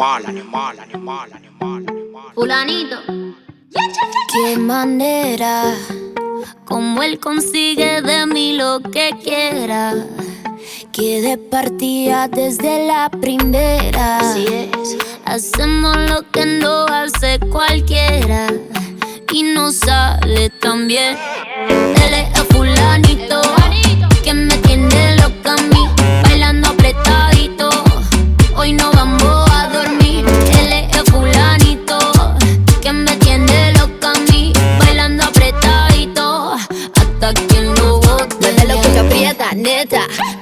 animal, animal, animal, animal, animal. Fulanito. Qué manera, como él consigue de mí lo que quiera. Que de partida desde la primera. Así es. Hacemos lo que no hace cualquiera. Y no sale tan bien. Él es el fulanito.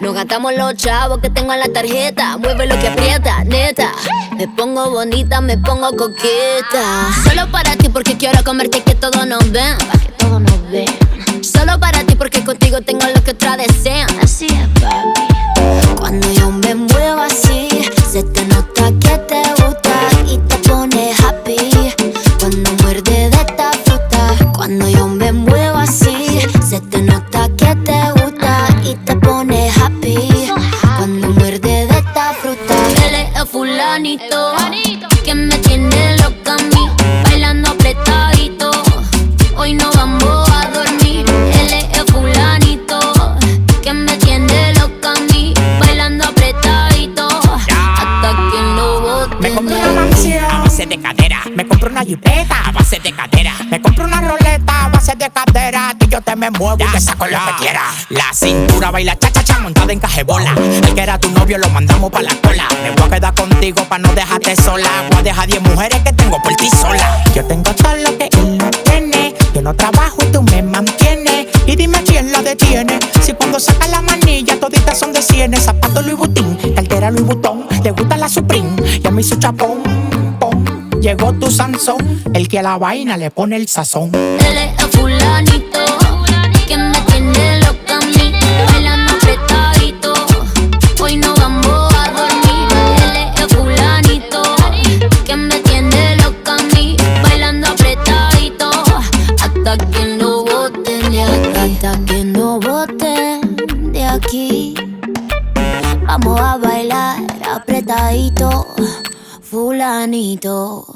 Nos gastamos los chavos que tengo en la tarjeta. Mueve lo que aprieta, neta. Me pongo bonita, me pongo coqueta. Solo para ti porque quiero comerte que todos nos ven. Que todos nos ven. Solo para ti porque contigo tengo lo que otras desean. Así es, papi. Cuando yo me muevo así, se te nota que te gusta y te pone happy. Cuando muerde de esta fruta, cuando yo me muevo así, se te nota fulanito que me tiene loca a mí, bailando apretadito. Hoy no vamos a dormir, él es el fulanito que me tiene loca a mí, bailando apretadito. Hasta que lo bote. Me compré una mansión a base de cadera. Me compré una jipeta a base de cadera. Me compré una roleta a base de cadera. Yo te me muevo y te saco lo que quiera. La cintura baila cha cha cha montada en cajebola. El que era tu novio lo mandamos pa' la cola. Me voy a quedar contigo pa' no dejarte sola. Voy a dejar 10 mujeres que tengo por ti sola. Yo tengo todo lo que él no tiene. Yo no trabajo y tú me mantienes. Y dime quién la detiene. Si cuando saca la manilla toditas son de cienes. Zapato Louis Vuitton, cartera Louis Vuitton. Le gusta la Supreme y a mí su chapón. pom. Llegó tu Sansón, el que a la vaina le pone el sazón. Él es el fulanito Hasta que no boten de aquí, hasta que no boten de aquí. Vamos a bailar apretadito, fulanito.